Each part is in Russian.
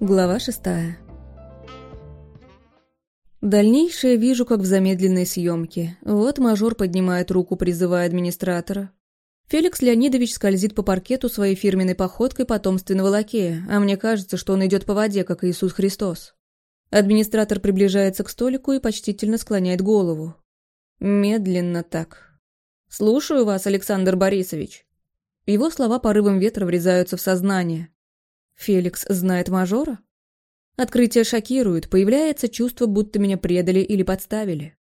Глава шестая. Дальнейшее вижу, как в замедленной съемке. Вот мажор поднимает руку, призывая администратора. Феликс Леонидович скользит по паркету своей фирменной походкой потомственного лакея, а мне кажется, что он идет по воде, как Иисус Христос. Администратор приближается к столику и почтительно склоняет голову. Медленно так. «Слушаю вас, Александр Борисович». Его слова порывом ветра врезаются в сознание. Феликс знает мажора? Открытие шокирует, появляется чувство, будто меня предали или подставили.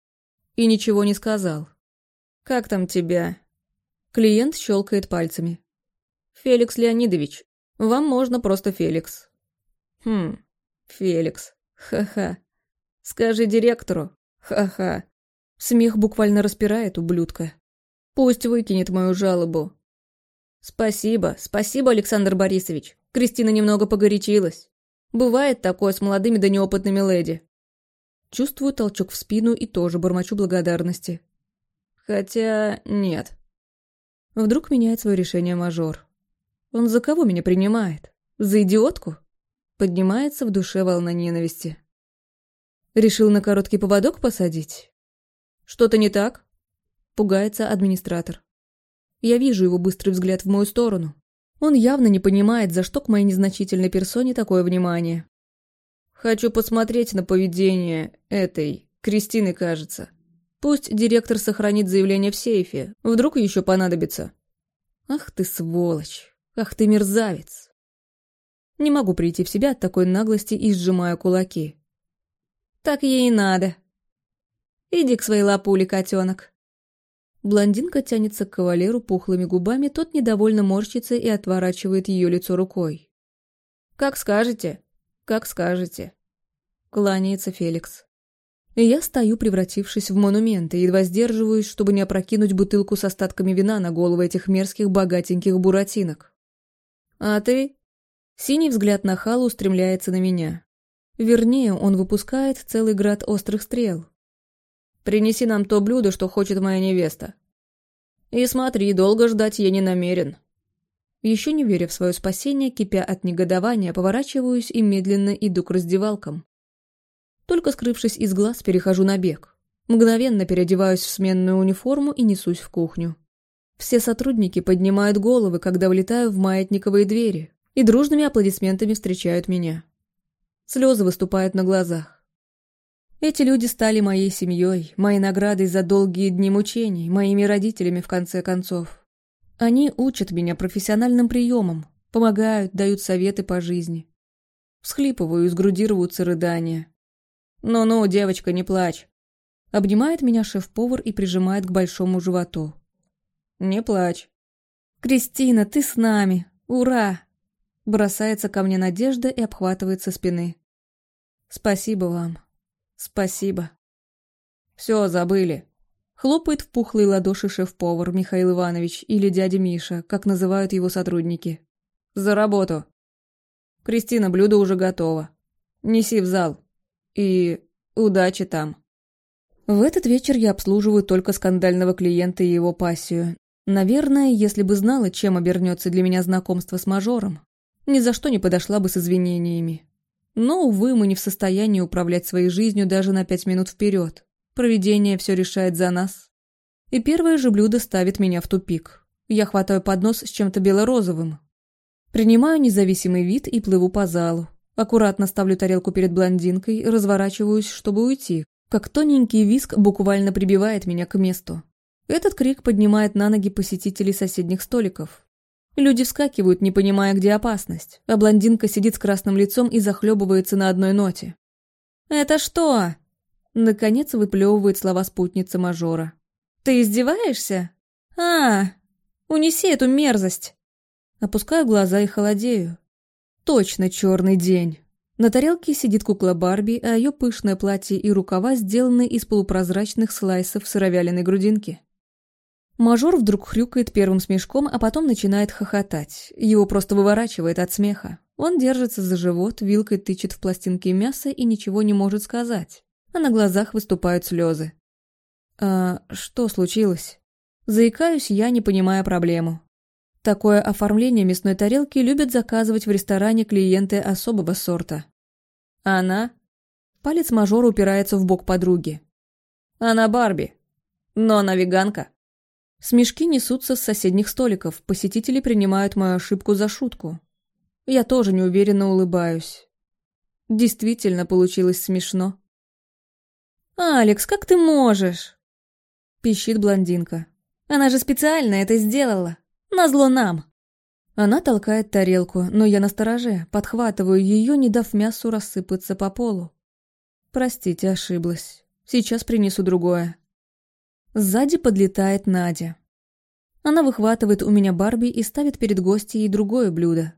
И ничего не сказал. «Как там тебя?» Клиент щелкает пальцами. «Феликс Леонидович, вам можно просто Феликс». «Хм, Феликс, ха-ха. Скажи директору, ха-ха». Смех буквально распирает ублюдка. «Пусть выкинет мою жалобу». «Спасибо, спасибо, Александр Борисович. Кристина немного погорячилась. Бывает такое с молодыми да неопытными леди. Чувствую толчок в спину и тоже бормочу благодарности. Хотя нет. Вдруг меняет свое решение мажор. Он за кого меня принимает? За идиотку? Поднимается в душе волна ненависти. Решил на короткий поводок посадить? Что-то не так? Пугается администратор. Я вижу его быстрый взгляд в мою сторону. Он явно не понимает, за что к моей незначительной персоне такое внимание. Хочу посмотреть на поведение этой, Кристины, кажется. Пусть директор сохранит заявление в сейфе, вдруг еще понадобится. Ах ты сволочь, ах ты мерзавец. Не могу прийти в себя от такой наглости и сжимаю кулаки. Так ей и надо. Иди к своей лапуле, котенок. Блондинка тянется к кавалеру пухлыми губами, тот недовольно морщится и отворачивает ее лицо рукой. «Как скажете, как скажете», — кланяется Феликс. Я стою, превратившись в монумент, и едва сдерживаюсь, чтобы не опрокинуть бутылку с остатками вина на голову этих мерзких богатеньких буратинок. «А ты?» Синий взгляд нахала устремляется на меня. Вернее, он выпускает целый град острых стрел, Принеси нам то блюдо, что хочет моя невеста. И смотри, долго ждать я не намерен». Еще не веря в свое спасение, кипя от негодования, поворачиваюсь и медленно иду к раздевалкам. Только скрывшись из глаз, перехожу на бег. Мгновенно переодеваюсь в сменную униформу и несусь в кухню. Все сотрудники поднимают головы, когда влетаю в маятниковые двери, и дружными аплодисментами встречают меня. Слезы выступают на глазах. Эти люди стали моей семьей, моей наградой за долгие дни мучений, моими родителями в конце концов. Они учат меня профессиональным приемам, помогают, дают советы по жизни. Всхлипываю, из груди рвутся рыдания. «Ну-ну, девочка, не плачь!» Обнимает меня шеф-повар и прижимает к большому животу. «Не плачь!» «Кристина, ты с нами! Ура!» Бросается ко мне Надежда и обхватывает со спины. «Спасибо вам!» «Спасибо». «Все, забыли». Хлопает в пухлые ладоши шеф-повар Михаил Иванович или дядя Миша, как называют его сотрудники. «За работу». «Кристина, блюдо уже готово. Неси в зал. И удачи там». В этот вечер я обслуживаю только скандального клиента и его пассию. Наверное, если бы знала, чем обернется для меня знакомство с мажором, ни за что не подошла бы с извинениями. Но, увы, мы не в состоянии управлять своей жизнью даже на пять минут вперед. Проведение все решает за нас. И первое же блюдо ставит меня в тупик. Я хватаю поднос с чем-то белорозовым. Принимаю независимый вид и плыву по залу. Аккуратно ставлю тарелку перед блондинкой, разворачиваюсь, чтобы уйти, как тоненький виск буквально прибивает меня к месту. Этот крик поднимает на ноги посетителей соседних столиков. Люди вскакивают, не понимая, где опасность, а блондинка сидит с красным лицом и захлебывается на одной ноте. «Это что?» Наконец выплевывает слова спутница мажора. «Ты издеваешься? А, унеси эту мерзость!» Опускаю глаза и холодею. Точно черный день. На тарелке сидит кукла Барби, а ее пышное платье и рукава сделаны из полупрозрачных слайсов сыровяленой грудинки. Мажор вдруг хрюкает первым смешком, а потом начинает хохотать. Его просто выворачивает от смеха. Он держится за живот, вилкой тычет в пластинки мяса и ничего не может сказать. А на глазах выступают слезы. «А что случилось?» Заикаюсь я, не понимая проблему. Такое оформление мясной тарелки любят заказывать в ресторане клиенты особого сорта. Она... Палец мажора упирается в бок подруги. Она Барби. Но она веганка. Смешки несутся с соседних столиков, посетители принимают мою ошибку за шутку. Я тоже неуверенно улыбаюсь. Действительно получилось смешно. «Алекс, как ты можешь?» Пищит блондинка. «Она же специально это сделала. Назло нам!» Она толкает тарелку, но я настороже, подхватываю ее, не дав мясу рассыпаться по полу. Простите, ошиблась. Сейчас принесу другое. Сзади подлетает Надя. Она выхватывает у меня Барби и ставит перед гостьей другое блюдо.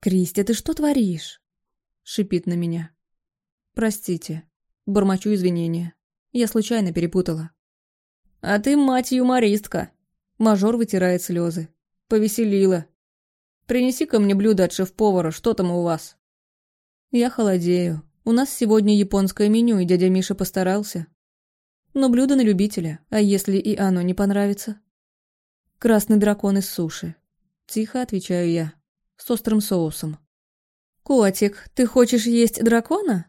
«Кристи, ты что творишь?» — шипит на меня. «Простите». Бормочу извинения. Я случайно перепутала. «А ты, мать, юмористка!» Мажор вытирает слезы. «Повеселила. Принеси-ка мне блюдо от шеф-повара, что там у вас?» Я холодею. У нас сегодня японское меню, и дядя Миша постарался. Но блюдо на любителя, а если и оно не понравится? Красный дракон из суши. Тихо отвечаю я. С острым соусом. «Котик, ты хочешь есть дракона?»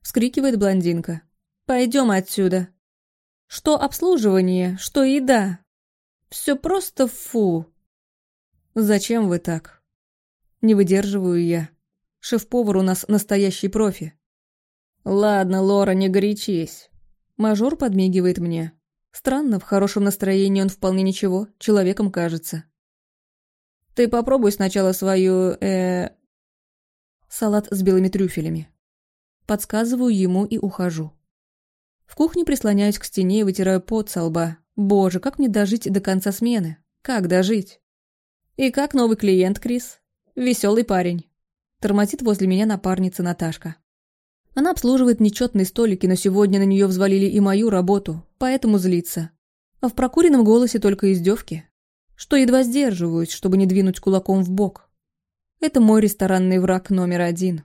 Вскрикивает блондинка. «Пойдем отсюда». «Что обслуживание, что еда?» «Все просто фу». «Зачем вы так?» Не выдерживаю я. Шеф-повар у нас настоящий профи. «Ладно, Лора, не горячись». Мажор подмигивает мне. Странно, в хорошем настроении он вполне ничего, человеком кажется. «Ты попробуй сначала свою, э салат с белыми трюфелями. Подсказываю ему и ухожу. В кухне прислоняюсь к стене и вытираю пот со лба. Боже, как мне дожить до конца смены? Как дожить? И как новый клиент, Крис? Веселый парень. Тормозит возле меня напарница Наташка. Она обслуживает нечетные столики, но сегодня на нее взвалили и мою работу, поэтому злится. А в прокуренном голосе только издевки, что едва сдерживаюсь, чтобы не двинуть кулаком в бок. Это мой ресторанный враг номер один.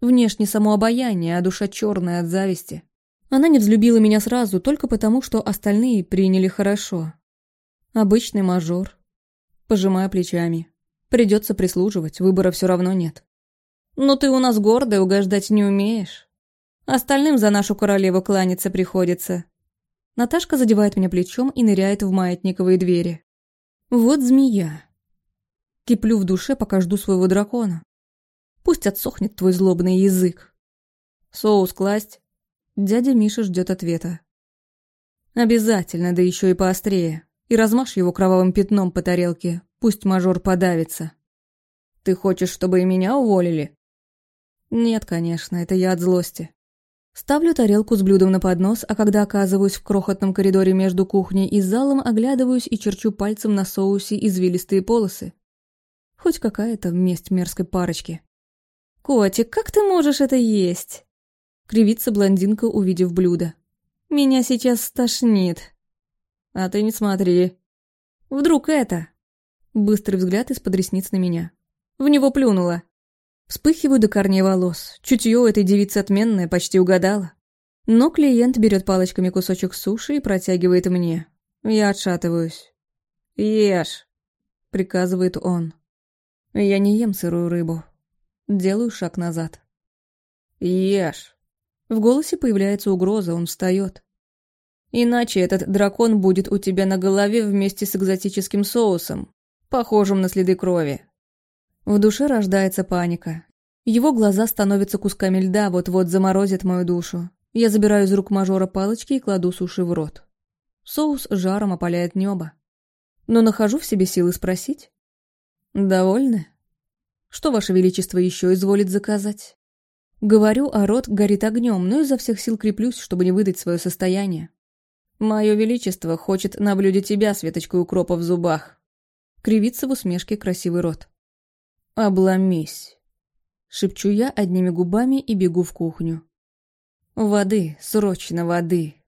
Внешне само обаяние, а душа черная от зависти. Она не взлюбила меня сразу только потому, что остальные приняли хорошо. Обычный мажор. Пожимая плечами. Придется прислуживать, выбора все равно нет. Но ты у нас гордый, угождать не умеешь. Остальным за нашу королеву кланяться приходится. Наташка задевает меня плечом и ныряет в маятниковые двери. Вот змея. Киплю в душе, пока жду своего дракона. Пусть отсохнет твой злобный язык. Соус класть? Дядя Миша ждет ответа. Обязательно, да еще и поострее. И размажь его кровавым пятном по тарелке. Пусть мажор подавится. Ты хочешь, чтобы и меня уволили? Нет, конечно, это я от злости. Ставлю тарелку с блюдом на поднос, а когда оказываюсь в крохотном коридоре между кухней и залом, оглядываюсь и черчу пальцем на соусе извилистые полосы. Хоть какая-то месть мерзкой парочки. «Котик, как ты можешь это есть?» Кривится блондинка, увидев блюдо. «Меня сейчас стошнит». «А ты не смотри». «Вдруг это?» Быстрый взгляд из-под ресниц на меня. В него плюнула. Вспыхиваю до корней волос. Чутье этой девицы отменное, почти угадала. Но клиент берет палочками кусочек суши и протягивает мне. Я отшатываюсь. «Ешь», — приказывает он. Я не ем сырую рыбу. Делаю шаг назад. Ешь. В голосе появляется угроза, он встает. Иначе этот дракон будет у тебя на голове вместе с экзотическим соусом, похожим на следы крови. В душе рождается паника. Его глаза становятся кусками льда, вот-вот заморозят мою душу. Я забираю из рук мажора палочки и кладу суши в рот. Соус жаром опаляет небо. Но нахожу в себе силы спросить. «Довольны? Что, Ваше Величество, еще изволит заказать?» Говорю, а рот горит огнем, но изо всех сил креплюсь, чтобы не выдать свое состояние. «Мое Величество хочет на блюде тебя, светочкой укропа в зубах». Кривится в усмешке красивый рот. «Обломись!» Шепчу я одними губами и бегу в кухню. «Воды, срочно воды!»